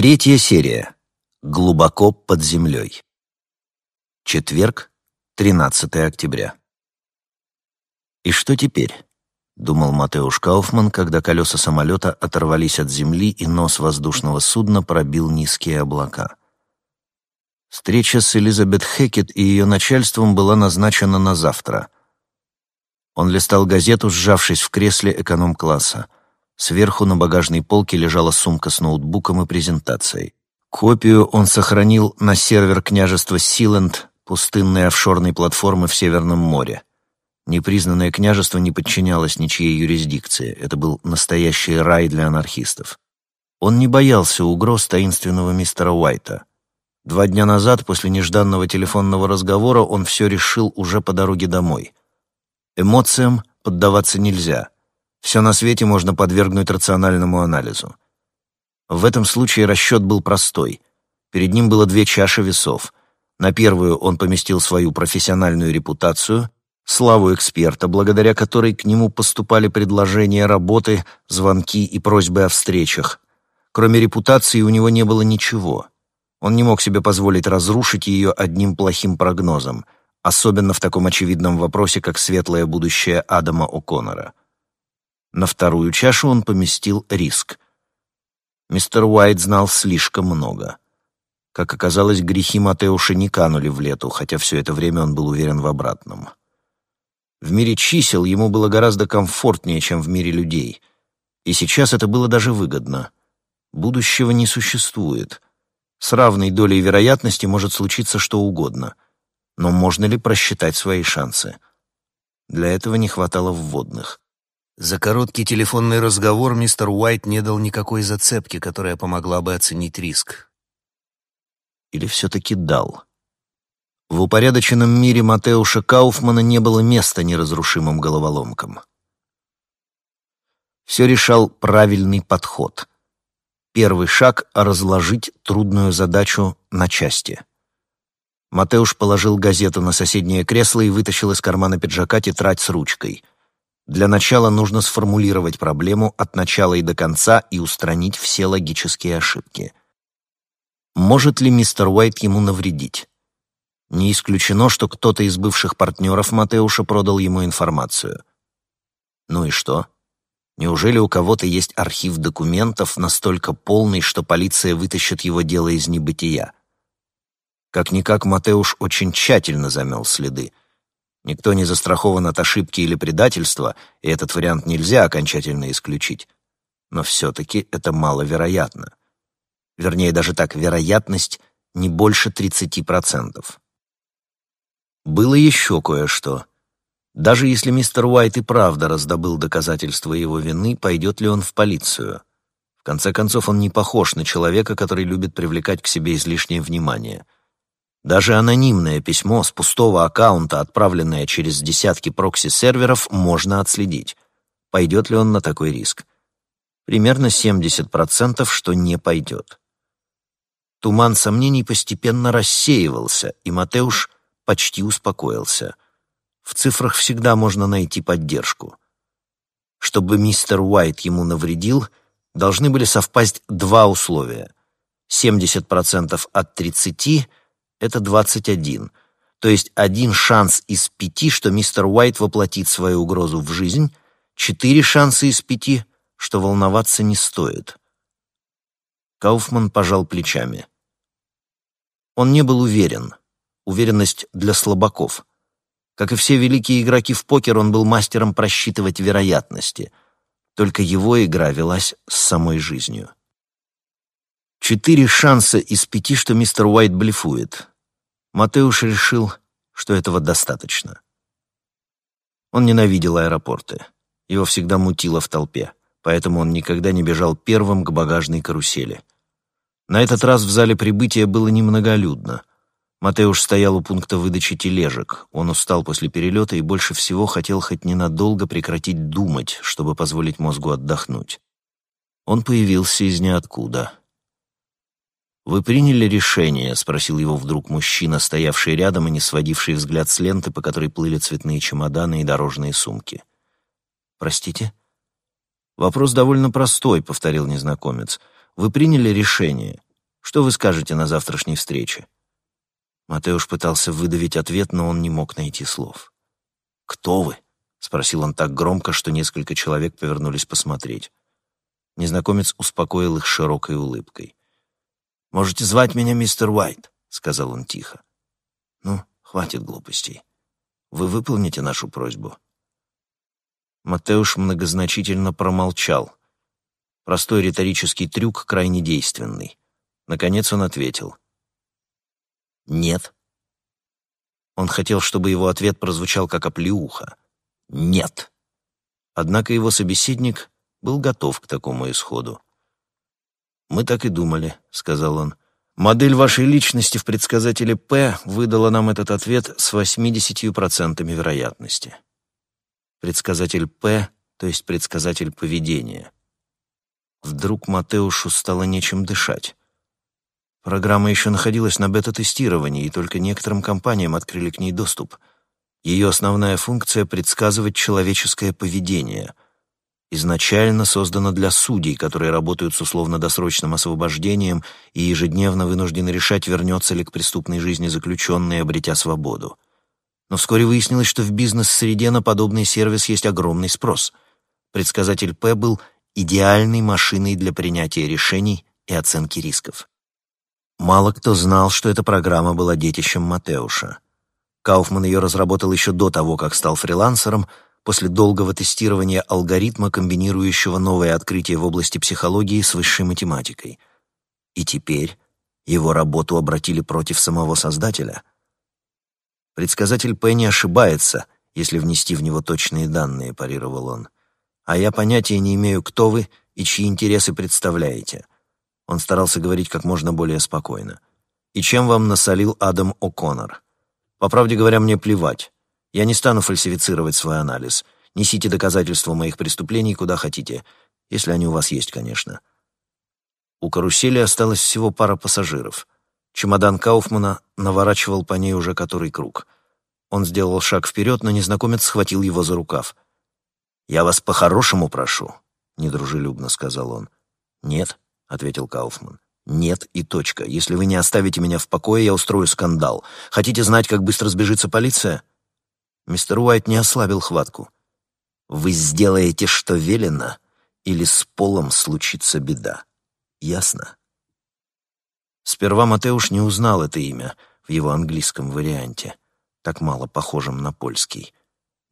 Третья серия. Глубоко под землей. Четверг, 13 октября. «И что теперь?» — думал Матеуш Кауфман, когда колеса самолета оторвались от земли и нос воздушного судна пробил низкие облака. Встреча с Элизабет Хекет и ее начальством была назначена на завтра. Он листал газету, сжавшись в кресле эконом-класса. Сверху на багажной полке лежала сумка с ноутбуком и презентацией. Копию он сохранил на сервер княжества Силенд, пустынной офшорной платформы в Северном море. Непризнанное княжество не подчинялось ничьей юрисдикции. Это был настоящий рай для анархистов. Он не боялся угроз таинственного мистера Уайта. Два дня назад, после нежданного телефонного разговора, он все решил уже по дороге домой. Эмоциям поддаваться нельзя — все на свете можно подвергнуть рациональному анализу. В этом случае расчет был простой. Перед ним было две чаши весов. На первую он поместил свою профессиональную репутацию, славу эксперта, благодаря которой к нему поступали предложения работы, звонки и просьбы о встречах. Кроме репутации у него не было ничего. Он не мог себе позволить разрушить ее одним плохим прогнозом, особенно в таком очевидном вопросе, как светлое будущее Адама О'Коннора. На вторую чашу он поместил риск. Мистер Уайт знал слишком много. Как оказалось, грехи Матеуша не канули в лету, хотя все это время он был уверен в обратном. В мире чисел ему было гораздо комфортнее, чем в мире людей. И сейчас это было даже выгодно. Будущего не существует. С равной долей вероятности может случиться что угодно. Но можно ли просчитать свои шансы? Для этого не хватало вводных. За короткий телефонный разговор мистер Уайт не дал никакой зацепки, которая помогла бы оценить риск. Или все-таки дал? В упорядоченном мире Матеуша Кауфмана не было места неразрушимым головоломкам. Все решал правильный подход. Первый шаг — разложить трудную задачу на части. Матеуш положил газету на соседнее кресло и вытащил из кармана пиджака тетрадь с ручкой — для начала нужно сформулировать проблему от начала и до конца и устранить все логические ошибки. Может ли мистер Уайт ему навредить? Не исключено, что кто-то из бывших партнеров Матеуша продал ему информацию. Ну и что? Неужели у кого-то есть архив документов настолько полный, что полиция вытащит его дело из небытия? Как-никак Матеуш очень тщательно замел следы — Никто не застрахован от ошибки или предательства, и этот вариант нельзя окончательно исключить. Но все-таки это маловероятно. Вернее, даже так, вероятность не больше 30%. Было еще кое-что. Даже если мистер Уайт и правда раздобыл доказательства его вины, пойдет ли он в полицию? В конце концов, он не похож на человека, который любит привлекать к себе излишнее внимание — даже анонимное письмо с пустого аккаунта, отправленное через десятки прокси-серверов, можно отследить. Пойдет ли он на такой риск? Примерно 70%, что не пойдет. Туман сомнений постепенно рассеивался, и Матеуш почти успокоился. В цифрах всегда можно найти поддержку. Чтобы мистер Уайт ему навредил, должны были совпасть два условия. 70% от 30 это 21. То есть один шанс из пяти, что мистер Уайт воплотит свою угрозу в жизнь, четыре шанса из пяти, что волноваться не стоит. Кауфман пожал плечами. Он не был уверен. Уверенность для слабаков. Как и все великие игроки в покер, он был мастером просчитывать вероятности. Только его игра велась с самой жизнью. Четыре шанса из пяти, что мистер Уайт блефует. Матеуш решил, что этого достаточно. Он ненавидел аэропорты. Его всегда мутило в толпе, поэтому он никогда не бежал первым к багажной карусели. На этот раз в зале прибытия было немноголюдно. Матеуш стоял у пункта выдачи тележек. Он устал после перелета и больше всего хотел хоть ненадолго прекратить думать, чтобы позволить мозгу отдохнуть. Он появился из ниоткуда. «Вы приняли решение?» — спросил его вдруг мужчина, стоявший рядом и не сводивший взгляд с ленты, по которой плыли цветные чемоданы и дорожные сумки. «Простите?» «Вопрос довольно простой», — повторил незнакомец. «Вы приняли решение, Что вы скажете на завтрашней встрече?» Матеуш пытался выдавить ответ, но он не мог найти слов. «Кто вы?» — спросил он так громко, что несколько человек повернулись посмотреть. Незнакомец успокоил их широкой улыбкой. «Можете звать меня мистер Уайт», — сказал он тихо. «Ну, хватит глупостей. Вы выполните нашу просьбу?» Матеуш многозначительно промолчал. Простой риторический трюк, крайне действенный. Наконец он ответил. «Нет». Он хотел, чтобы его ответ прозвучал как оплеуха. «Нет». Однако его собеседник был готов к такому исходу. «Мы так и думали», — сказал он. «Модель вашей личности в предсказателе П выдала нам этот ответ с 80% вероятности». Предсказатель П, то есть предсказатель поведения. Вдруг Матеушу стало нечем дышать. Программа еще находилась на бета-тестировании, и только некоторым компаниям открыли к ней доступ. Ее основная функция — предсказывать человеческое поведение. Изначально создана для судей, которые работают с условно-досрочным освобождением и ежедневно вынуждены решать, вернется ли к преступной жизни заключенный, обретя свободу. Но вскоре выяснилось, что в бизнес-среде на подобный сервис есть огромный спрос. Предсказатель П был идеальной машиной для принятия решений и оценки рисков. Мало кто знал, что эта программа была детищем Матеуша. Кауфман ее разработал еще до того, как стал фрилансером, после долгого тестирования алгоритма, комбинирующего новые открытия в области психологии с высшей математикой. И теперь его работу обратили против самого создателя. Предсказатель П не ошибается, если внести в него точные данные, парировал он а я понятия не имею, кто вы и чьи интересы представляете». Он старался говорить как можно более спокойно. «И чем вам насолил Адам О'Коннор? По правде говоря, мне плевать. Я не стану фальсифицировать свой анализ. Несите доказательства моих преступлений куда хотите, если они у вас есть, конечно». У карусели осталось всего пара пассажиров. Чемодан Кауфмана наворачивал по ней уже который круг. Он сделал шаг вперед, но незнакомец схватил его за рукав — «Я вас по-хорошему прошу», — недружелюбно сказал он. «Нет», — ответил Кауфман. «Нет и точка. Если вы не оставите меня в покое, я устрою скандал. Хотите знать, как быстро сбежится полиция?» Мистер Уайт не ослабил хватку. «Вы сделаете, что велено, или с полом случится беда. Ясно?» Сперва Матеуш не узнал это имя в его английском варианте, так мало похожем на польский.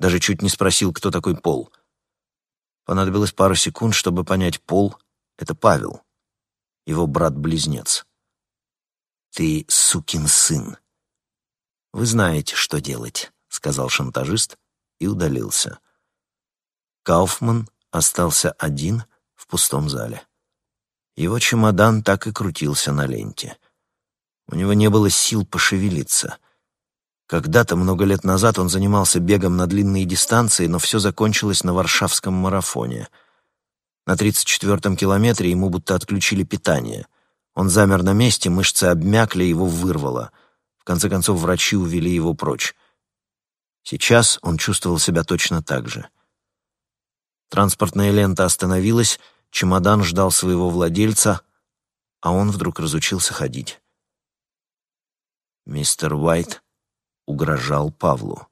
Даже чуть не спросил, кто такой Пол — Понадобилось пару секунд, чтобы понять, Пол — это Павел, его брат-близнец. «Ты сукин сын». «Вы знаете, что делать», — сказал шантажист и удалился. Кауфман остался один в пустом зале. Его чемодан так и крутился на ленте. У него не было сил пошевелиться. Когда-то, много лет назад, он занимался бегом на длинные дистанции, но все закончилось на Варшавском марафоне. На 34-м километре ему будто отключили питание. Он замер на месте, мышцы обмякли, его вырвало. В конце концов, врачи увели его прочь. Сейчас он чувствовал себя точно так же. Транспортная лента остановилась, чемодан ждал своего владельца, а он вдруг разучился ходить. Мистер Уайт угрожал Павлу.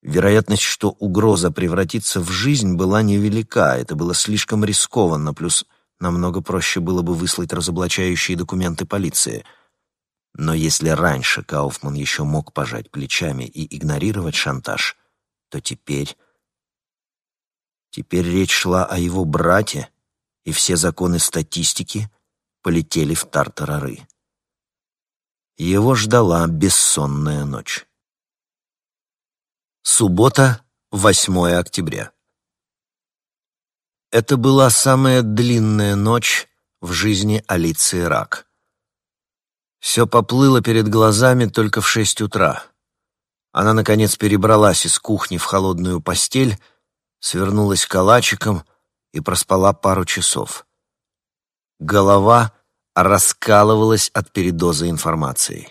Вероятность, что угроза превратится в жизнь, была невелика, это было слишком рискованно, плюс намного проще было бы выслать разоблачающие документы полиции. Но если раньше Кауфман еще мог пожать плечами и игнорировать шантаж, то теперь... Теперь речь шла о его брате, и все законы статистики полетели в тартарары. Его ждала бессонная ночь. Суббота, 8 октября. Это была самая длинная ночь в жизни Алиции Рак. Все поплыло перед глазами только в шесть утра. Она, наконец, перебралась из кухни в холодную постель, свернулась калачиком и проспала пару часов. Голова раскалывалась от передоза информацией.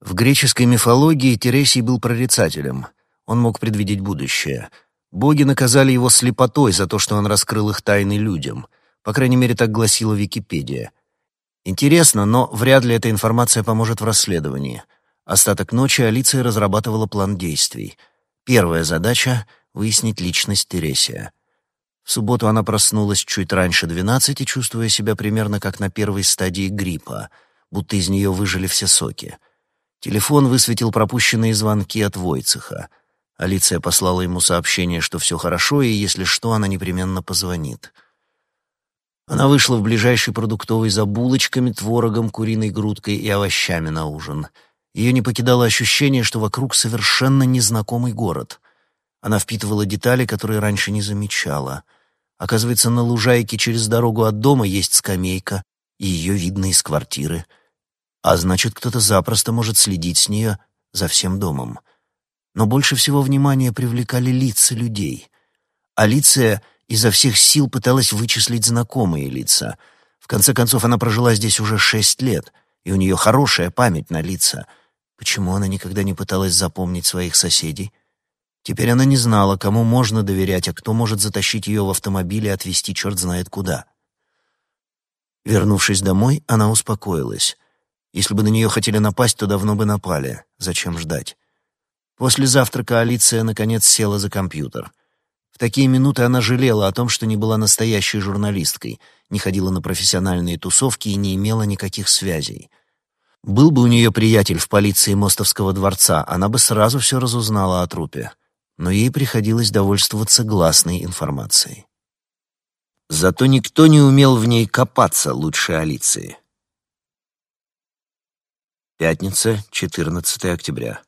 В греческой мифологии Тересий был прорицателем. Он мог предвидеть будущее. Боги наказали его слепотой за то, что он раскрыл их тайны людям. По крайней мере, так гласила Википедия. Интересно, но вряд ли эта информация поможет в расследовании. Остаток ночи Алиция разрабатывала план действий. Первая задача — выяснить личность Тересия. В субботу она проснулась чуть раньше двенадцати, чувствуя себя примерно как на первой стадии гриппа, будто из нее выжили все соки. Телефон высветил пропущенные звонки от Войцеха. Алиция послала ему сообщение, что все хорошо, и если что, она непременно позвонит. Она вышла в ближайший продуктовый за булочками, творогом, куриной грудкой и овощами на ужин. Ее не покидало ощущение, что вокруг совершенно незнакомый город. Она впитывала детали, которые раньше не замечала. Оказывается, на лужайке через дорогу от дома есть скамейка, и ее видно из квартиры. А значит, кто-то запросто может следить с нее за всем домом. Но больше всего внимания привлекали лица людей. Алиция изо всех сил пыталась вычислить знакомые лица. В конце концов, она прожила здесь уже шесть лет, и у нее хорошая память на лица. Почему она никогда не пыталась запомнить своих соседей? Теперь она не знала, кому можно доверять, а кто может затащить ее в автомобиль и отвезти черт знает куда. Вернувшись домой, она успокоилась. Если бы на нее хотели напасть, то давно бы напали. Зачем ждать? После завтрака Алиция, наконец, села за компьютер. Такие минуты она жалела о том, что не была настоящей журналисткой, не ходила на профессиональные тусовки и не имела никаких связей. Был бы у нее приятель в полиции Мостовского дворца, она бы сразу все разузнала о трупе. Но ей приходилось довольствоваться гласной информацией. Зато никто не умел в ней копаться лучше Алиции. Пятница, 14 октября.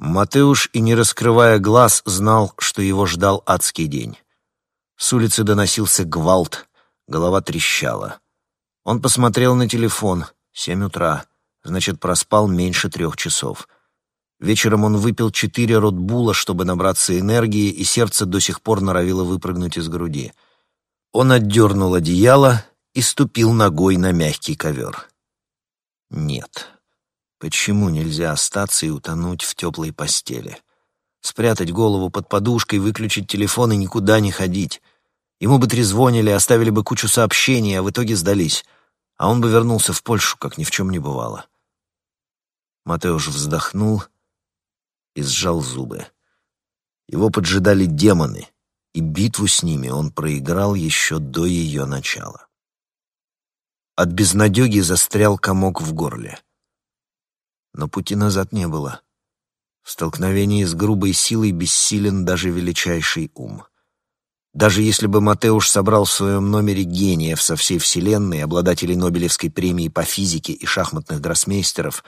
Матеуш и не раскрывая глаз знал, что его ждал адский день. С улицы доносился гвалт, голова трещала. Он посмотрел на телефон. Семь утра. Значит, проспал меньше трех часов. Вечером он выпил четыре ротбула, чтобы набраться энергии, и сердце до сих пор норовило выпрыгнуть из груди. Он отдернул одеяло и ступил ногой на мягкий ковер. Нет. Почему нельзя остаться и утонуть в теплой постели? Спрятать голову под подушкой, выключить телефон и никуда не ходить. Ему бы трезвонили, оставили бы кучу сообщений, а в итоге сдались. А он бы вернулся в Польшу, как ни в чем не бывало. Матеуш вздохнул и сжал зубы. Его поджидали демоны, и битву с ними он проиграл еще до ее начала. От безнадеги застрял комок в горле но пути назад не было. В столкновении с грубой силой бессилен даже величайший ум. Даже если бы Матеуш собрал в своем номере гениев со всей Вселенной, обладателей Нобелевской премии по физике и шахматных гроссмейстеров,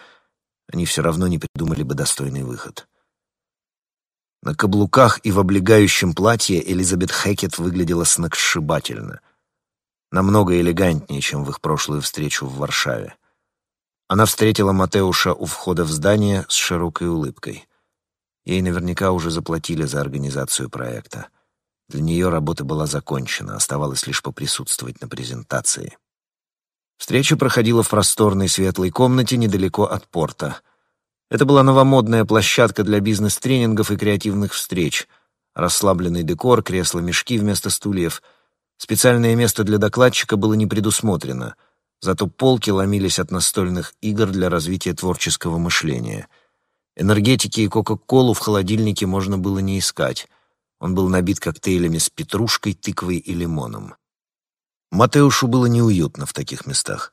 они все равно не придумали бы достойный выход. На каблуках и в облегающем платье Элизабет Хекет выглядела сногсшибательно. Намного элегантнее, чем в их прошлую встречу в Варшаве. Она встретила Матеуша у входа в здание с широкой улыбкой. Ей наверняка уже заплатили за организацию проекта. Для нее работа была закончена, оставалось лишь поприсутствовать на презентации. Встреча проходила в просторной светлой комнате недалеко от порта. Это была новомодная площадка для бизнес-тренингов и креативных встреч. Расслабленный декор, кресла-мешки вместо стульев. Специальное место для докладчика было не предусмотрено — Зато полки ломились от настольных игр для развития творческого мышления. Энергетики и Кока-Колу в холодильнике можно было не искать. Он был набит коктейлями с петрушкой, тыквой и лимоном. Матеушу было неуютно в таких местах.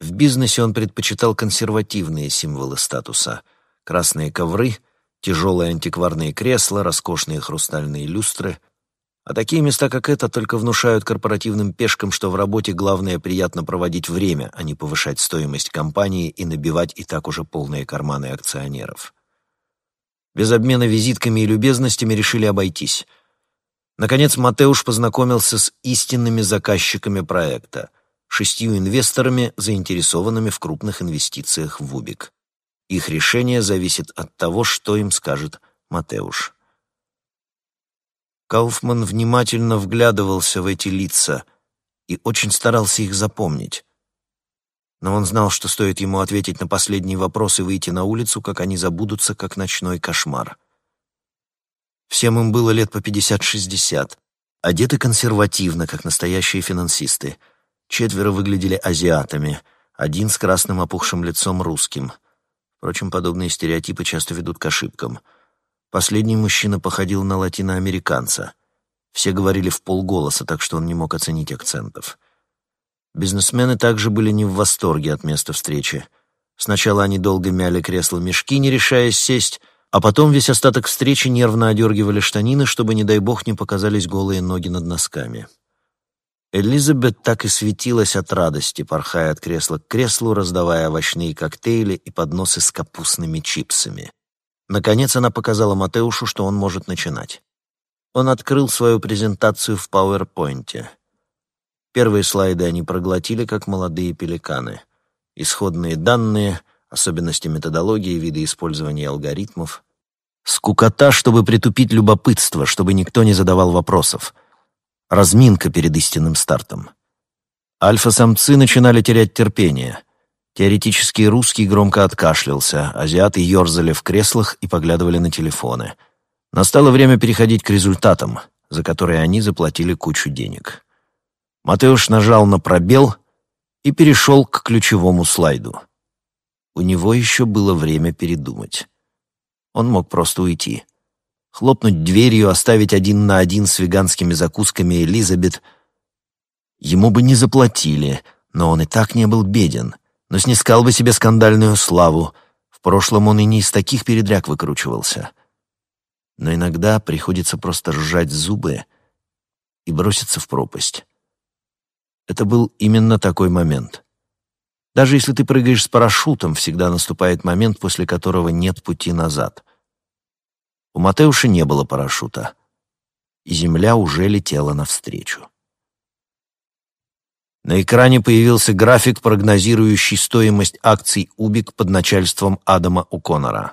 В бизнесе он предпочитал консервативные символы статуса. Красные ковры, тяжелые антикварные кресла, роскошные хрустальные люстры — а такие места, как это, только внушают корпоративным пешкам, что в работе главное приятно проводить время, а не повышать стоимость компании и набивать и так уже полные карманы акционеров. Без обмена визитками и любезностями решили обойтись. Наконец Матеуш познакомился с истинными заказчиками проекта, шестью инвесторами, заинтересованными в крупных инвестициях в Убик. Их решение зависит от того, что им скажет Матеуш. Кауфман внимательно вглядывался в эти лица и очень старался их запомнить. Но он знал, что стоит ему ответить на последний вопрос и выйти на улицу, как они забудутся, как ночной кошмар. Всем им было лет по пятьдесят-шестьдесят, одеты консервативно, как настоящие финансисты. Четверо выглядели азиатами, один с красным опухшим лицом русским. Впрочем, подобные стереотипы часто ведут к ошибкам. Последний мужчина походил на латиноамериканца. Все говорили в полголоса, так что он не мог оценить акцентов. Бизнесмены также были не в восторге от места встречи. Сначала они долго мяли кресло-мешки, не решаясь сесть, а потом весь остаток встречи нервно одергивали штанины, чтобы, не дай бог, не показались голые ноги над носками. Элизабет так и светилась от радости, порхая от кресла к креслу, раздавая овощные коктейли и подносы с капустными чипсами. Наконец она показала Матеушу, что он может начинать. Он открыл свою презентацию в PowerPoint. Первые слайды они проглотили, как молодые пеликаны. Исходные данные, особенности методологии, виды использования алгоритмов. Скукота, чтобы притупить любопытство, чтобы никто не задавал вопросов — Разминка перед истинным стартом. Альфа-самцы начинали терять терпение. Теоретический русский громко откашлялся, азиаты ерзали в креслах и поглядывали на телефоны. Настало время переходить к результатам, за которые они заплатили кучу денег. Матеуш нажал на пробел и перешел к ключевому слайду. У него еще было время передумать. Он мог просто уйти хлопнуть дверью, оставить один на один с веганскими закусками Элизабет. Ему бы не заплатили, но он и так не был беден, но снискал бы себе скандальную славу. В прошлом он и не из таких передряг выкручивался. Но иногда приходится просто сжать зубы и броситься в пропасть. Это был именно такой момент. Даже если ты прыгаешь с парашютом, всегда наступает момент, после которого нет пути назад — у Матеуша не было парашюта, и земля уже летела навстречу. На экране появился график, прогнозирующий стоимость акций Убик под начальством Адама О'Коннора.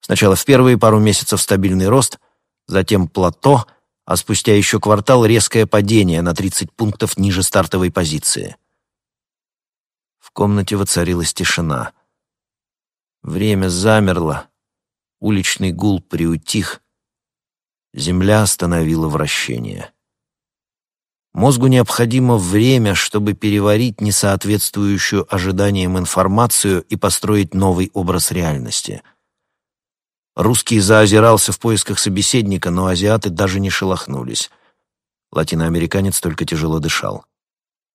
Сначала в первые пару месяцев стабильный рост, затем плато, а спустя еще квартал резкое падение на 30 пунктов ниже стартовой позиции. В комнате воцарилась тишина. Время замерло, Уличный гул приутих. Земля остановила вращение. Мозгу необходимо время, чтобы переварить несоответствующую ожиданиям информацию и построить новый образ реальности. Русский заозирался в поисках собеседника, но азиаты даже не шелохнулись. Латиноамериканец только тяжело дышал.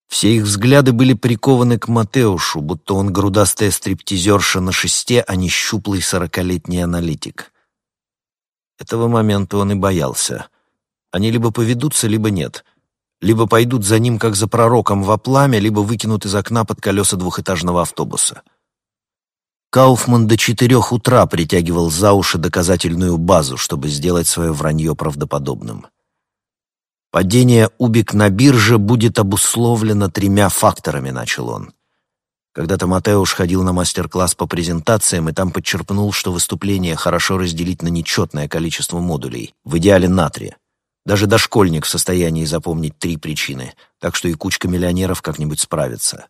Все их взгляды были прикованы к Матеушу, будто он грудастая стриптизерша на шесте, а не щуплый сорокалетний аналитик. Этого момента он и боялся. Они либо поведутся, либо нет. Либо пойдут за ним, как за пророком, во пламя, либо выкинут из окна под колеса двухэтажного автобуса. Кауфман до четырех утра притягивал за уши доказательную базу, чтобы сделать свое вранье правдоподобным. Падение Убик на бирже будет обусловлено тремя факторами, начал он. Когда-то Матеуш ходил на мастер-класс по презентациям и там подчерпнул, что выступление хорошо разделить на нечетное количество модулей, в идеале на три. Даже дошкольник в состоянии запомнить три причины, так что и кучка миллионеров как-нибудь справится.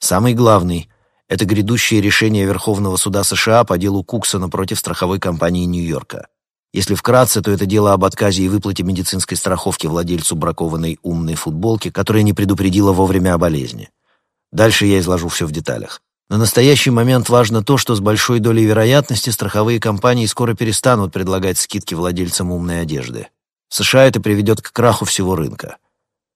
Самый главный — это грядущее решение Верховного суда США по делу Куксона против страховой компании Нью-Йорка. Если вкратце, то это дело об отказе и выплате медицинской страховки владельцу бракованной умной футболки, которая не предупредила вовремя о болезни. Дальше я изложу все в деталях. На настоящий момент важно то, что с большой долей вероятности страховые компании скоро перестанут предлагать скидки владельцам умной одежды. В США это приведет к краху всего рынка.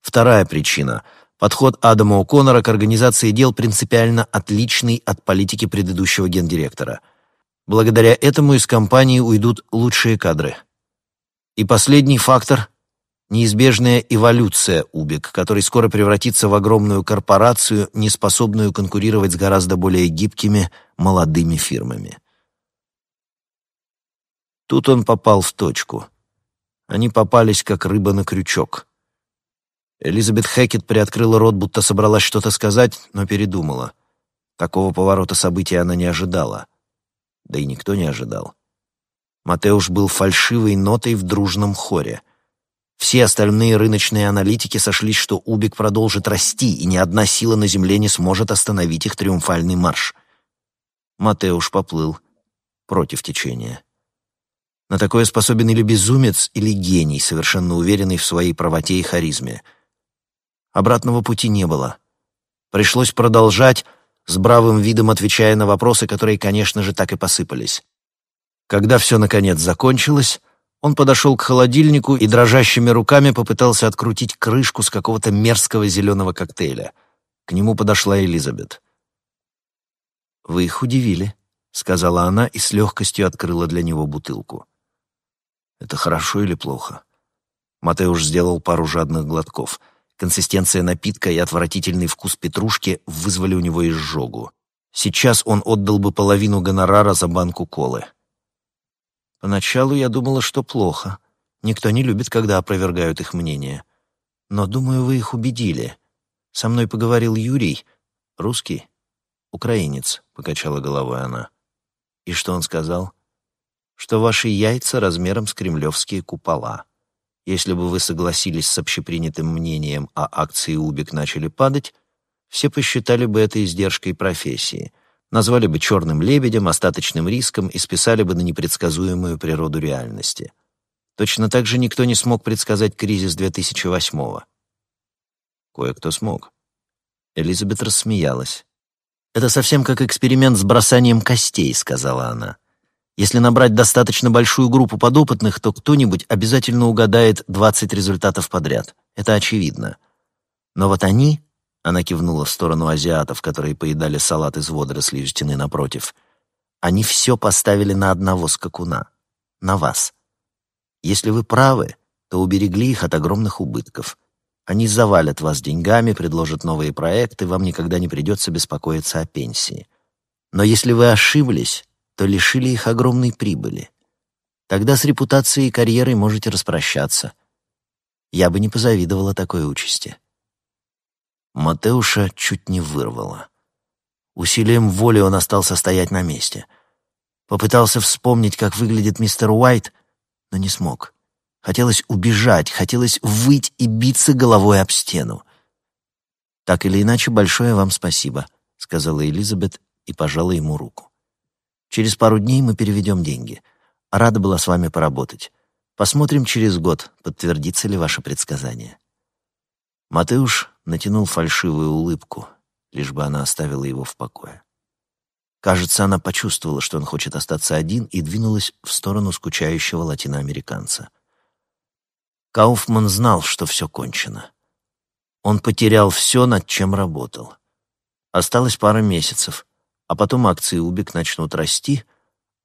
Вторая причина. Подход Адама О'Коннора к организации дел принципиально отличный от политики предыдущего гендиректора – Благодаря этому из компании уйдут лучшие кадры. И последний фактор — неизбежная эволюция Убик, который скоро превратится в огромную корпорацию, не способную конкурировать с гораздо более гибкими молодыми фирмами. Тут он попал в точку. Они попались, как рыба на крючок. Элизабет Хэкет приоткрыла рот, будто собралась что-то сказать, но передумала. Такого поворота событий она не ожидала да и никто не ожидал. Матеуш был фальшивой нотой в дружном хоре. Все остальные рыночные аналитики сошлись, что Убик продолжит расти, и ни одна сила на Земле не сможет остановить их триумфальный марш. Матеуш поплыл против течения. На такое способен или безумец, или гений, совершенно уверенный в своей правоте и харизме. Обратного пути не было. Пришлось продолжать, с бравым видом отвечая на вопросы, которые, конечно же, так и посыпались. Когда все, наконец, закончилось, он подошел к холодильнику и дрожащими руками попытался открутить крышку с какого-то мерзкого зеленого коктейля. К нему подошла Элизабет. «Вы их удивили», — сказала она и с легкостью открыла для него бутылку. «Это хорошо или плохо?» Матеуш сделал пару жадных глотков. Консистенция напитка и отвратительный вкус петрушки вызвали у него изжогу. Сейчас он отдал бы половину гонорара за банку колы. Поначалу я думала, что плохо. Никто не любит, когда опровергают их мнение. Но, думаю, вы их убедили. Со мной поговорил Юрий. Русский? Украинец, — покачала головой она. И что он сказал? Что ваши яйца размером с кремлевские купола. Если бы вы согласились с общепринятым мнением, а акции Убик начали падать, все посчитали бы это издержкой профессии, назвали бы черным лебедем, остаточным риском и списали бы на непредсказуемую природу реальности. Точно так же никто не смог предсказать кризис 2008-го. Кое-кто смог. Элизабет рассмеялась. «Это совсем как эксперимент с бросанием костей», — сказала она. Если набрать достаточно большую группу подопытных, то кто-нибудь обязательно угадает 20 результатов подряд. Это очевидно. Но вот они, она кивнула в сторону азиатов, которые поедали салат из водорослей у стены напротив, они все поставили на одного скакуна. На вас. Если вы правы, то уберегли их от огромных убытков. Они завалят вас деньгами, предложат новые проекты, вам никогда не придется беспокоиться о пенсии. Но если вы ошиблись, то лишили их огромной прибыли. Тогда с репутацией и карьерой можете распрощаться. Я бы не позавидовала такой участи. Матеуша чуть не вырвало. Усилием воли он остался стоять на месте. Попытался вспомнить, как выглядит мистер Уайт, но не смог. Хотелось убежать, хотелось выть и биться головой об стену. «Так или иначе, большое вам спасибо», — сказала Элизабет и пожала ему руку. Через пару дней мы переведем деньги. Рада была с вами поработать. Посмотрим через год, подтвердится ли ваше предсказание». Матеуш натянул фальшивую улыбку, лишь бы она оставила его в покое. Кажется, она почувствовала, что он хочет остаться один, и двинулась в сторону скучающего латиноамериканца. Кауфман знал, что все кончено. Он потерял все, над чем работал. Осталось пара месяцев — а потом акции Убик начнут расти,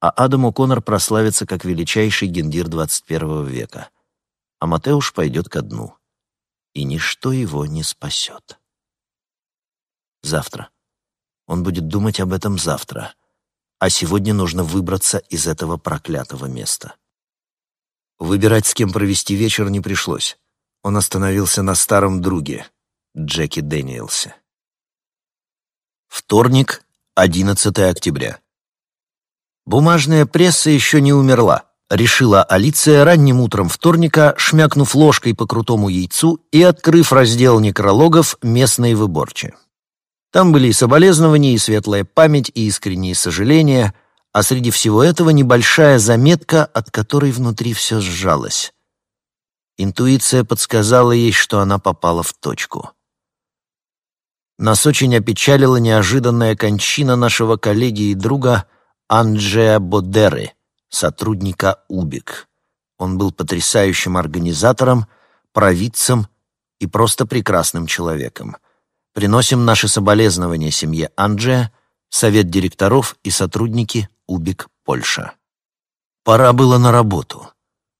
а Адам О'Коннор прославится как величайший гендир 21 века. А Матеуш пойдет ко дну. И ничто его не спасет. Завтра. Он будет думать об этом завтра. А сегодня нужно выбраться из этого проклятого места. Выбирать, с кем провести вечер, не пришлось. Он остановился на старом друге, Джеки Дэниелсе. Вторник, 11 октября. Бумажная пресса еще не умерла, решила Алиция ранним утром вторника, шмякнув ложкой по крутому яйцу и открыв раздел некрологов «Местные выборчи». Там были и соболезнования, и светлая память, и искренние сожаления, а среди всего этого небольшая заметка, от которой внутри все сжалось. Интуиция подсказала ей, что она попала в точку. Нас очень опечалила неожиданная кончина нашего коллеги и друга Анджея Бодеры, сотрудника УБИК. Он был потрясающим организатором, провидцем и просто прекрасным человеком. Приносим наши соболезнования семье Анджея, совет директоров и сотрудники УБИК Польша. Пора было на работу.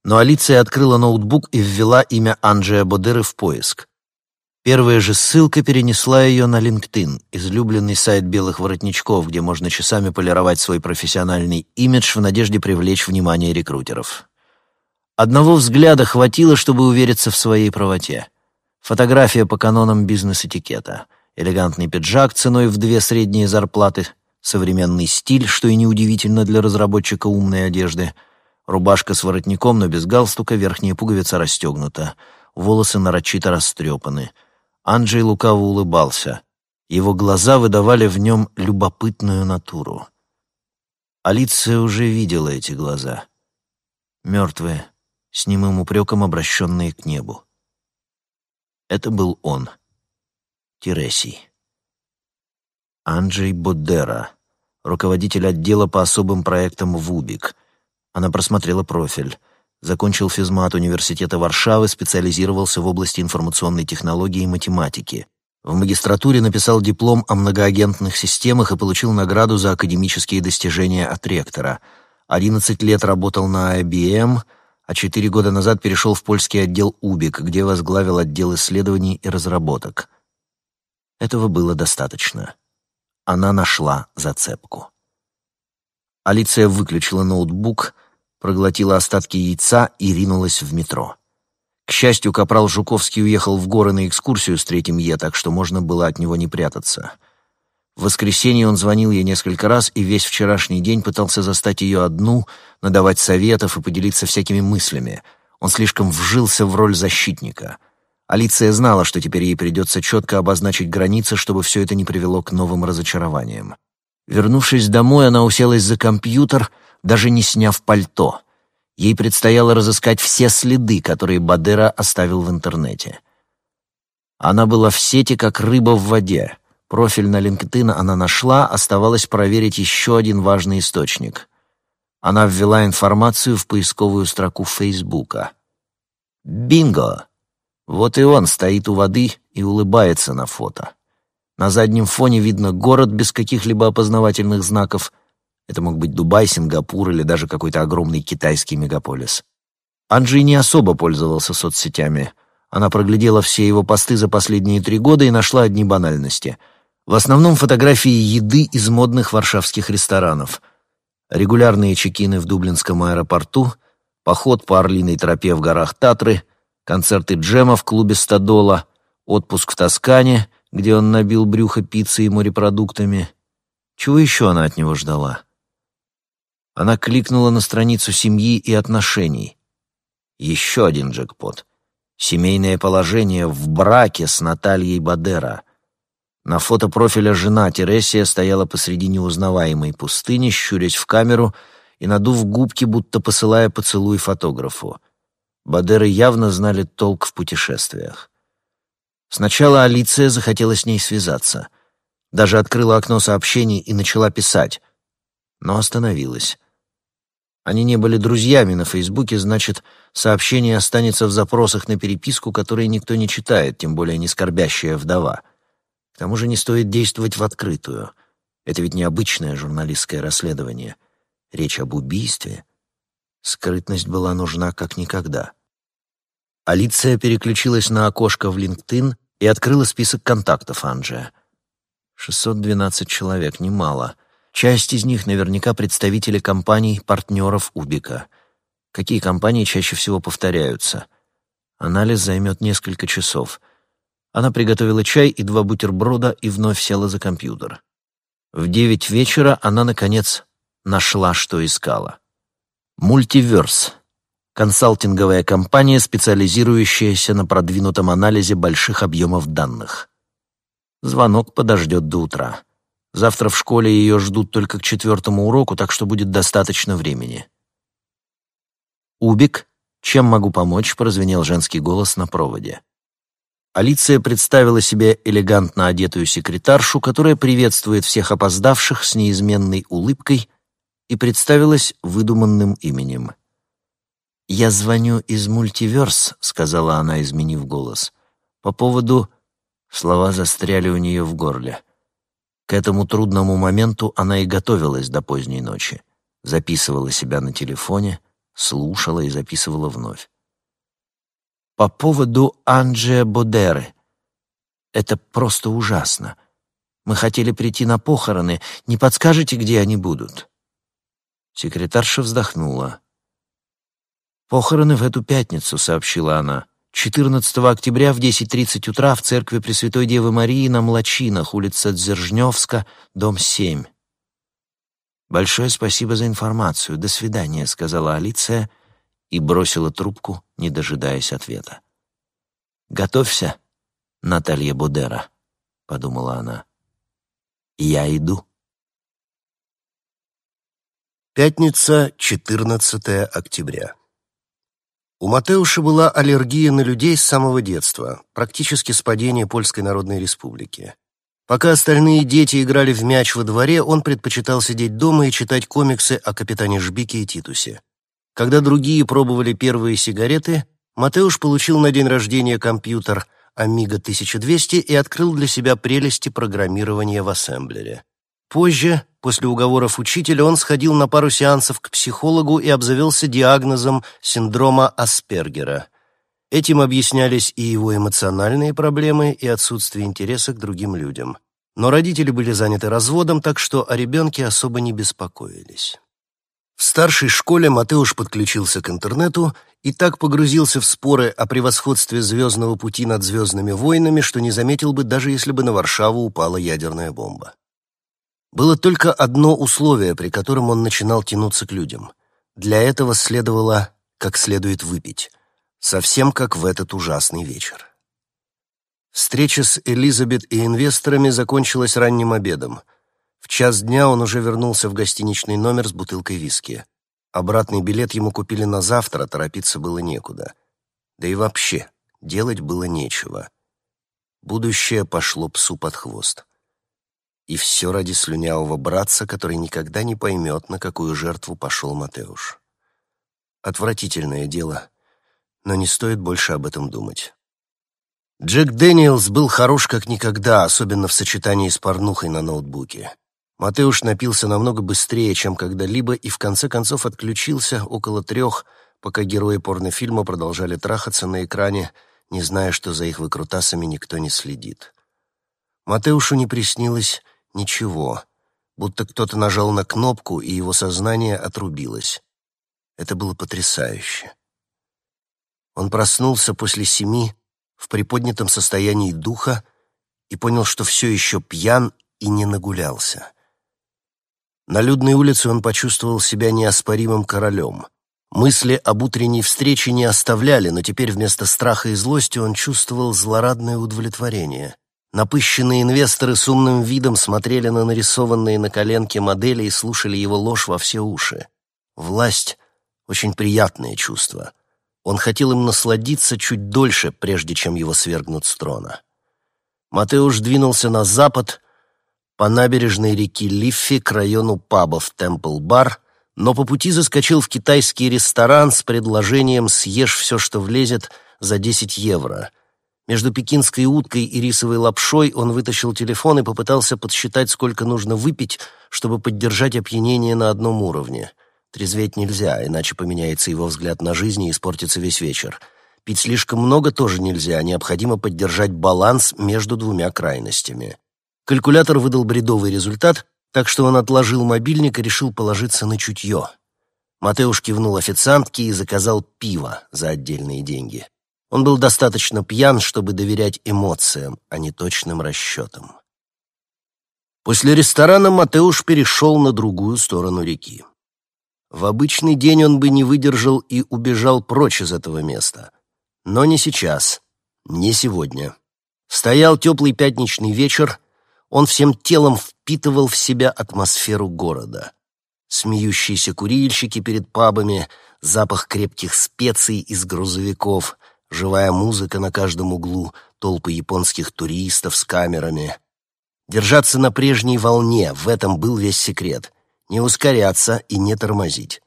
Но Алиция открыла ноутбук и ввела имя Анджея Бодеры в поиск. Первая же ссылка перенесла ее на LinkedIn, излюбленный сайт белых воротничков, где можно часами полировать свой профессиональный имидж в надежде привлечь внимание рекрутеров. Одного взгляда хватило, чтобы увериться в своей правоте. Фотография по канонам бизнес-этикета. Элегантный пиджак ценой в две средние зарплаты, современный стиль, что и неудивительно для разработчика умной одежды, рубашка с воротником, но без галстука, верхняя пуговица расстегнута, волосы нарочито растрепаны — Анджей лукаво улыбался. Его глаза выдавали в нем любопытную натуру. Алиция уже видела эти глаза. Мертвые, с немым упреком обращенные к небу. Это был он, Тересий. Анджей Боддера, руководитель отдела по особым проектам в УБИК. Она просмотрела профиль. Закончил физмат университета Варшавы, специализировался в области информационной технологии и математики. В магистратуре написал диплом о многоагентных системах и получил награду за академические достижения от ректора. 11 лет работал на IBM, а 4 года назад перешел в польский отдел УБИК, где возглавил отдел исследований и разработок. Этого было достаточно. Она нашла зацепку. Алиция выключила ноутбук, проглотила остатки яйца и ринулась в метро. К счастью, капрал Жуковский уехал в горы на экскурсию с третьим Е, так что можно было от него не прятаться. В воскресенье он звонил ей несколько раз и весь вчерашний день пытался застать ее одну, надавать советов и поделиться всякими мыслями. Он слишком вжился в роль защитника. Алиция знала, что теперь ей придется четко обозначить границы, чтобы все это не привело к новым разочарованиям. Вернувшись домой, она уселась за компьютер, даже не сняв пальто — Ей предстояло разыскать все следы, которые Бадера оставил в интернете. Она была в сети, как рыба в воде. Профиль на LinkedIn она нашла, оставалось проверить еще один важный источник. Она ввела информацию в поисковую строку Фейсбука. Бинго! Вот и он стоит у воды и улыбается на фото. На заднем фоне видно город без каких-либо опознавательных знаков — это мог быть Дубай, Сингапур или даже какой-то огромный китайский мегаполис. Анджей не особо пользовался соцсетями. Она проглядела все его посты за последние три года и нашла одни банальности. В основном фотографии еды из модных варшавских ресторанов. Регулярные чекины в Дублинском аэропорту, поход по Орлиной тропе в горах Татры, концерты джема в клубе «Стадола», отпуск в Тоскане, где он набил брюхо пиццей и морепродуктами. Чего еще она от него ждала? Она кликнула на страницу семьи и отношений. Еще один джекпот. Семейное положение в браке с Натальей Бадера. На фото профиля жена Тересия стояла посреди неузнаваемой пустыни, щурясь в камеру и надув губки, будто посылая поцелуй фотографу. Бадеры явно знали толк в путешествиях. Сначала Алиция захотела с ней связаться. Даже открыла окно сообщений и начала писать, но остановилась. Они не были друзьями на Фейсбуке, значит, сообщение останется в запросах на переписку, которые никто не читает, тем более не скорбящая вдова. К тому же не стоит действовать в открытую. Это ведь необычное журналистское расследование. Речь об убийстве. Скрытность была нужна как никогда. Алиция переключилась на окошко в LinkedIn и открыла список контактов Анджия. 612 человек, немало — Часть из них наверняка представители компаний, партнеров Убика. Какие компании чаще всего повторяются? Анализ займет несколько часов. Она приготовила чай и два бутерброда и вновь села за компьютер. В девять вечера она, наконец, нашла, что искала. Мультиверс — консалтинговая компания, специализирующаяся на продвинутом анализе больших объемов данных. Звонок подождет до утра. Завтра в школе ее ждут только к четвертому уроку, так что будет достаточно времени. «Убик, чем могу помочь?» — прозвенел женский голос на проводе. Алиция представила себе элегантно одетую секретаршу, которая приветствует всех опоздавших с неизменной улыбкой и представилась выдуманным именем. «Я звоню из мультиверс», — сказала она, изменив голос, — «по поводу...» Слова застряли у нее в горле. К этому трудному моменту она и готовилась до поздней ночи. Записывала себя на телефоне, слушала и записывала вновь. По поводу Анджия Бодеры. Это просто ужасно. Мы хотели прийти на похороны. Не подскажете, где они будут?» Секретарша вздохнула. «Похороны в эту пятницу», — сообщила она. 14 октября в 10.30 утра в церкви Пресвятой Девы Марии на Млачинах, улица Дзержневска, дом 7. «Большое спасибо за информацию. До свидания», — сказала Алиция и бросила трубку, не дожидаясь ответа. «Готовься, Наталья Будера», — подумала она. «Я иду». Пятница, 14 октября. У Матеуша была аллергия на людей с самого детства, практически с падения Польской Народной Республики. Пока остальные дети играли в мяч во дворе, он предпочитал сидеть дома и читать комиксы о капитане Жбике и Титусе. Когда другие пробовали первые сигареты, Матеуш получил на день рождения компьютер Amiga 1200 и открыл для себя прелести программирования в ассемблере. Позже, после уговоров учителя, он сходил на пару сеансов к психологу и обзавелся диагнозом синдрома Аспергера. Этим объяснялись и его эмоциональные проблемы, и отсутствие интереса к другим людям. Но родители были заняты разводом, так что о ребенке особо не беспокоились. В старшей школе Матеуш подключился к интернету и так погрузился в споры о превосходстве звездного пути над звездными войнами, что не заметил бы, даже если бы на Варшаву упала ядерная бомба. Было только одно условие, при котором он начинал тянуться к людям. Для этого следовало как следует выпить. Совсем как в этот ужасный вечер. Встреча с Элизабет и инвесторами закончилась ранним обедом. В час дня он уже вернулся в гостиничный номер с бутылкой виски. Обратный билет ему купили на завтра, торопиться было некуда. Да и вообще, делать было нечего. Будущее пошло псу под хвост. И все ради слюнявого братца, который никогда не поймет, на какую жертву пошел Матеуш. Отвратительное дело, но не стоит больше об этом думать. Джек Дэниелс был хорош как никогда, особенно в сочетании с порнухой на ноутбуке. Матеуш напился намного быстрее, чем когда-либо, и в конце концов отключился около трех, пока герои порнофильма продолжали трахаться на экране, не зная, что за их выкрутасами никто не следит. Матеушу не приснилось Ничего. Будто кто-то нажал на кнопку, и его сознание отрубилось. Это было потрясающе. Он проснулся после семи в приподнятом состоянии духа и понял, что все еще пьян и не нагулялся. На людной улице он почувствовал себя неоспоримым королем. Мысли об утренней встрече не оставляли, но теперь вместо страха и злости он чувствовал злорадное удовлетворение. Напыщенные инвесторы с умным видом смотрели на нарисованные на коленке модели и слушали его ложь во все уши. Власть — очень приятное чувство. Он хотел им насладиться чуть дольше, прежде чем его свергнут с трона. Матеуш двинулся на запад, по набережной реки Лиффи к району пабов Темпл-бар, но по пути заскочил в китайский ресторан с предложением «съешь все, что влезет» за 10 евро — между пекинской уткой и рисовой лапшой он вытащил телефон и попытался подсчитать, сколько нужно выпить, чтобы поддержать опьянение на одном уровне. Трезветь нельзя, иначе поменяется его взгляд на жизнь и испортится весь вечер. Пить слишком много тоже нельзя, необходимо поддержать баланс между двумя крайностями. Калькулятор выдал бредовый результат, так что он отложил мобильник и решил положиться на чутье. Матеуш кивнул официантке и заказал пиво за отдельные деньги. Он был достаточно пьян, чтобы доверять эмоциям, а не точным расчетам. После ресторана Матеуш перешел на другую сторону реки. В обычный день он бы не выдержал и убежал прочь из этого места. Но не сейчас, не сегодня. Стоял теплый пятничный вечер, он всем телом впитывал в себя атмосферу города. Смеющиеся курильщики перед пабами, запах крепких специй из грузовиков, живая музыка на каждом углу, толпы японских туристов с камерами. Держаться на прежней волне, в этом был весь секрет. Не ускоряться и не тормозить.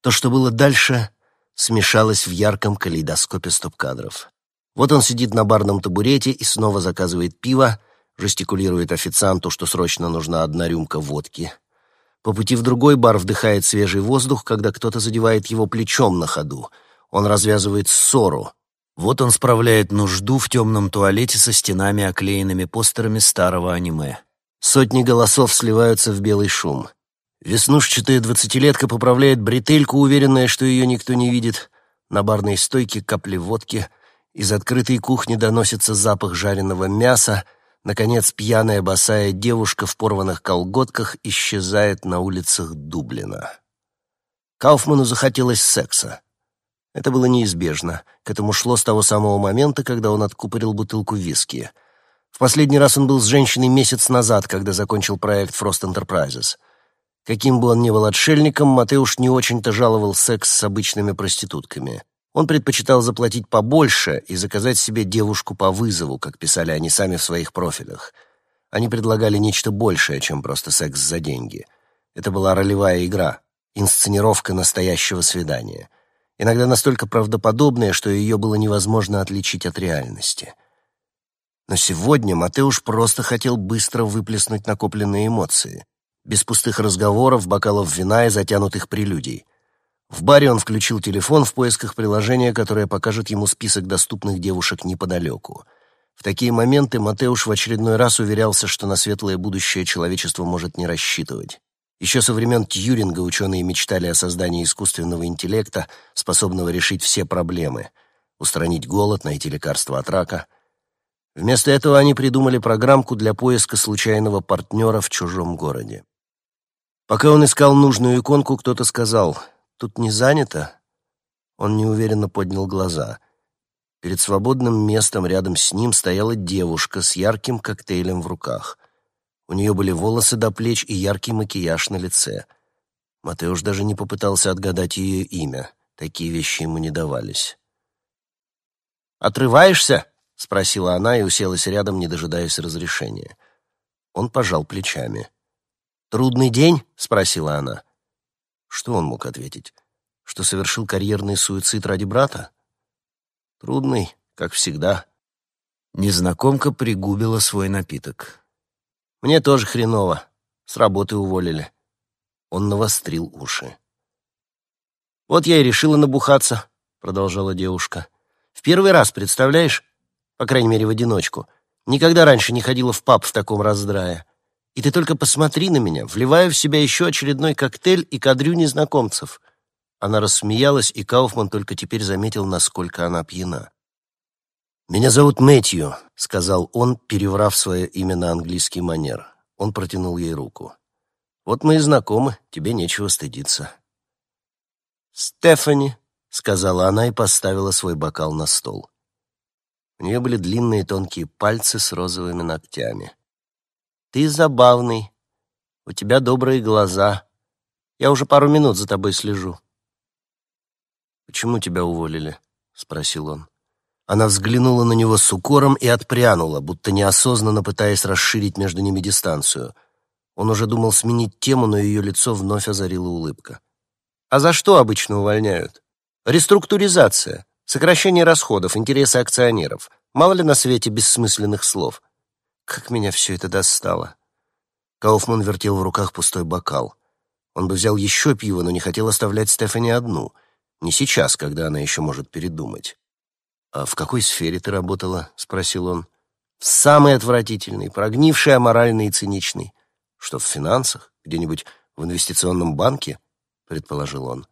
То, что было дальше, смешалось в ярком калейдоскопе стоп-кадров. Вот он сидит на барном табурете и снова заказывает пиво, жестикулирует официанту, что срочно нужна одна рюмка водки. По пути в другой бар вдыхает свежий воздух, когда кто-то задевает его плечом на ходу. Он развязывает ссору, вот он справляет нужду в темном туалете со стенами, оклеенными постерами старого аниме. Сотни голосов сливаются в белый шум. Веснушчатая двадцатилетка поправляет бретельку, уверенная, что ее никто не видит. На барной стойке капли водки. Из открытой кухни доносится запах жареного мяса. Наконец, пьяная босая девушка в порванных колготках исчезает на улицах Дублина. Кауфману захотелось секса. Это было неизбежно. К этому шло с того самого момента, когда он откупорил бутылку виски. В последний раз он был с женщиной месяц назад, когда закончил проект Frost Enterprises. Каким бы он ни был отшельником, Матеуш не очень-то жаловал секс с обычными проститутками. Он предпочитал заплатить побольше и заказать себе девушку по вызову, как писали они сами в своих профилях. Они предлагали нечто большее, чем просто секс за деньги. Это была ролевая игра, инсценировка настоящего свидания. Иногда настолько правдоподобная, что ее было невозможно отличить от реальности. Но сегодня Матеуш просто хотел быстро выплеснуть накопленные эмоции, без пустых разговоров, бокалов вина и затянутых прелюдий. В баре он включил телефон в поисках приложения, которое покажет ему список доступных девушек неподалеку. В такие моменты Матеуш в очередной раз уверялся, что на светлое будущее человечество может не рассчитывать. Еще со времен Тьюринга ученые мечтали о создании искусственного интеллекта, способного решить все проблемы — устранить голод, найти лекарство от рака. Вместо этого они придумали программку для поиска случайного партнера в чужом городе. Пока он искал нужную иконку, кто-то сказал «Тут не занято?» Он неуверенно поднял глаза. Перед свободным местом рядом с ним стояла девушка с ярким коктейлем в руках. У нее были волосы до плеч и яркий макияж на лице. Матеуш даже не попытался отгадать ее имя. Такие вещи ему не давались. «Отрываешься?» — спросила она и уселась рядом, не дожидаясь разрешения. Он пожал плечами. «Трудный день?» — спросила она. Что он мог ответить? Что совершил карьерный суицид ради брата? Трудный, как всегда. Незнакомка пригубила свой напиток. «Мне тоже хреново. С работы уволили». Он навострил уши. «Вот я и решила набухаться», — продолжала девушка. «В первый раз, представляешь? По крайней мере, в одиночку. Никогда раньше не ходила в паб в таком раздрае. И ты только посмотри на меня, вливаю в себя еще очередной коктейль и кадрю незнакомцев». Она рассмеялась, и Кауфман только теперь заметил, насколько она пьяна. «Меня зовут Мэтью», — сказал он, переврав свое имя на английский манер. Он протянул ей руку. «Вот мы и знакомы, тебе нечего стыдиться». «Стефани», — сказала она и поставила свой бокал на стол. У нее были длинные тонкие пальцы с розовыми ногтями. Ты забавный. У тебя добрые глаза. Я уже пару минут за тобой слежу. Почему тебя уволили? спросил он. Она взглянула на него с укором и отпрянула, будто неосознанно пытаясь расширить между ними дистанцию. Он уже думал сменить тему, но ее лицо вновь озарила улыбка. А за что обычно увольняют? Реструктуризация, сокращение расходов, интересы акционеров. Мало ли на свете бессмысленных слов. Как меня все это достало. Кауфман вертел в руках пустой бокал. Он бы взял еще пиво, но не хотел оставлять Стефани одну. Не сейчас, когда она еще может передумать. «А в какой сфере ты работала?» — спросил он. «В самой отвратительной, прогнившей, аморальной и циничной. Что, в финансах? Где-нибудь в инвестиционном банке?» — предположил он.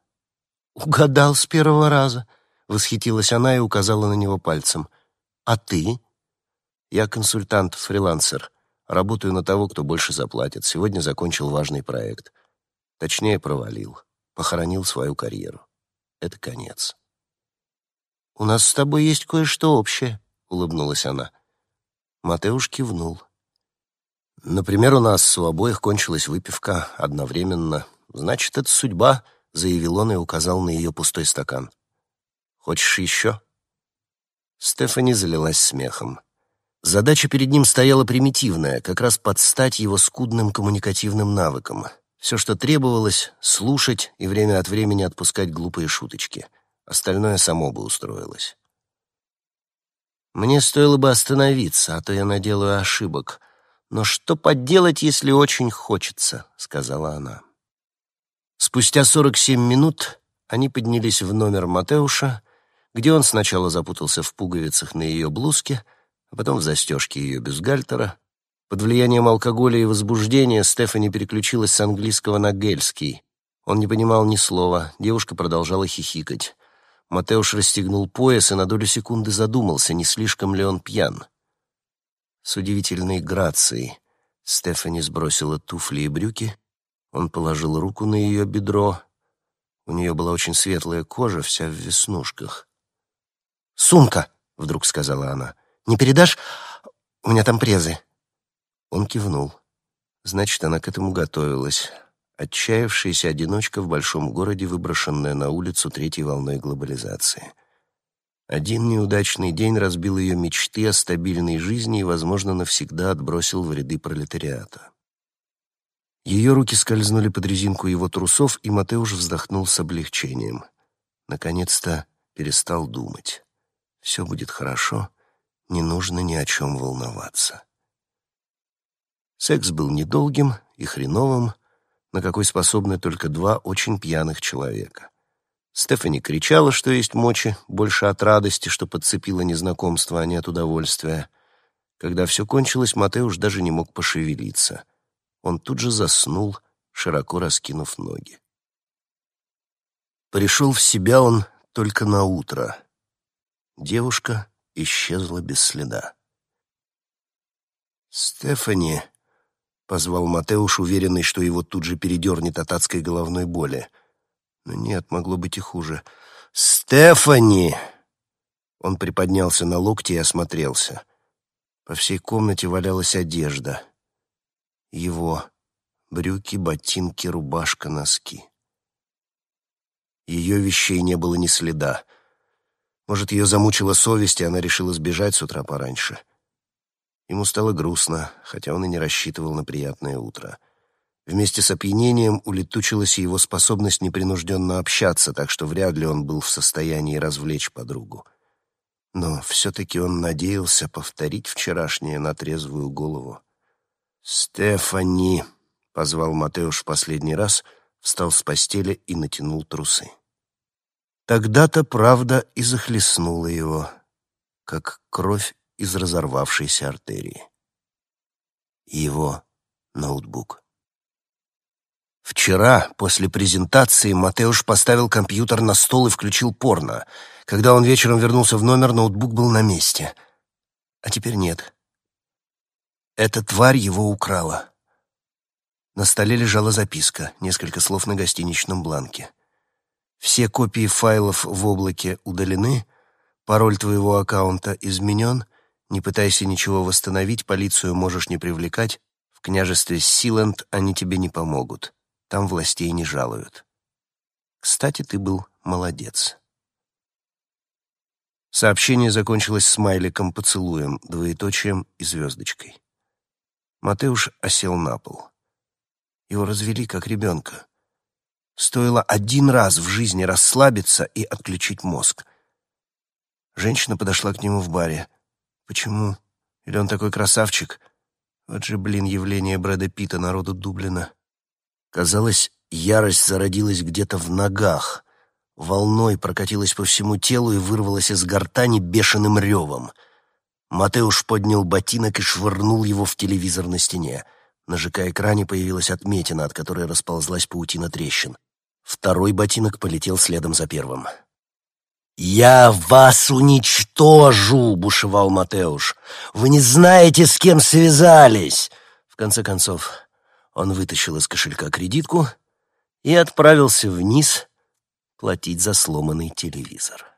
«Угадал с первого раза», — восхитилась она и указала на него пальцем. «А ты?» Я консультант-фрилансер. Работаю на того, кто больше заплатит. Сегодня закончил важный проект. Точнее, провалил. Похоронил свою карьеру. Это конец. «У нас с тобой есть кое-что общее», — улыбнулась она. Матеуш кивнул. «Например, у нас у обоих кончилась выпивка одновременно. Значит, это судьба», — заявил он и указал на ее пустой стакан. «Хочешь еще?» Стефани залилась смехом. Задача перед ним стояла примитивная, как раз под стать его скудным коммуникативным навыкам. Все, что требовалось — слушать и время от времени отпускать глупые шуточки. Остальное само бы устроилось. Мне стоило бы остановиться, а то я наделаю ошибок. Но что поделать, если очень хочется, — сказала она. Спустя сорок семь минут они поднялись в номер Матеуша, где он сначала запутался в пуговицах на ее блузке — а потом в застежке ее бюстгальтера. Под влиянием алкоголя и возбуждения Стефани переключилась с английского на гельский. Он не понимал ни слова, девушка продолжала хихикать. Матеуш расстегнул пояс и на долю секунды задумался, не слишком ли он пьян. С удивительной грацией Стефани сбросила туфли и брюки. Он положил руку на ее бедро. У нее была очень светлая кожа, вся в веснушках. «Сумка!» — вдруг сказала она. Не передашь? У меня там презы». Он кивнул. Значит, она к этому готовилась. Отчаявшаяся одиночка в большом городе, выброшенная на улицу третьей волной глобализации. Один неудачный день разбил ее мечты о стабильной жизни и, возможно, навсегда отбросил в ряды пролетариата. Ее руки скользнули под резинку его трусов, и Матеуш вздохнул с облегчением. Наконец-то перестал думать. Все будет хорошо, не нужно ни о чем волноваться. Секс был недолгим и хреновым, на какой способны только два очень пьяных человека. Стефани кричала, что есть мочи, больше от радости, что подцепила незнакомство, а не от удовольствия. Когда все кончилось, Матеуш даже не мог пошевелиться. Он тут же заснул, широко раскинув ноги. Пришел в себя он только на утро. Девушка исчезла без следа. «Стефани», — позвал Матеуш, уверенный, что его тут же передернет от адской головной боли — но нет, могло быть и хуже. «Стефани!» Он приподнялся на локти и осмотрелся. По всей комнате валялась одежда. Его брюки, ботинки, рубашка, носки. Ее вещей не было ни следа. Может, ее замучила совесть, и она решила сбежать с утра пораньше. Ему стало грустно, хотя он и не рассчитывал на приятное утро. — Вместе с опьянением улетучилась его способность непринужденно общаться, так что вряд ли он был в состоянии развлечь подругу. Но все-таки он надеялся повторить вчерашнее на трезвую голову. «Стефани!» — позвал Матеуш в последний раз, встал с постели и натянул трусы. Тогда-то правда и захлестнула его, как кровь из разорвавшейся артерии. Его ноутбук. Вчера, после презентации, Матеуш поставил компьютер на стол и включил порно. Когда он вечером вернулся в номер, ноутбук был на месте. А теперь нет. Эта тварь его украла. На столе лежала записка, несколько слов на гостиничном бланке. Все копии файлов в облаке удалены, пароль твоего аккаунта изменен, не пытайся ничего восстановить, полицию можешь не привлекать, в княжестве Силенд они тебе не помогут. Там властей не жалуют. Кстати, ты был молодец. Сообщение закончилось смайликом, поцелуем, двоеточием и звездочкой. Матеуш осел на пол. Его развели как ребенка. Стоило один раз в жизни расслабиться и отключить мозг. Женщина подошла к нему в баре. Почему? Или он такой красавчик? Вот же, блин, явление Брэда Питта народу Дублина. Казалось, ярость зародилась где-то в ногах, волной прокатилась по всему телу и вырвалась из гортани бешеным ревом. Матеуш поднял ботинок и швырнул его в телевизор на стене. На ЖК-экране появилась отметина, от которой расползлась паутина трещин. Второй ботинок полетел следом за первым. «Я вас уничтожу!» — бушевал Матеуш. «Вы не знаете, с кем связались!» В конце концов, он вытащил из кошелька кредитку и отправился вниз платить за сломанный телевизор.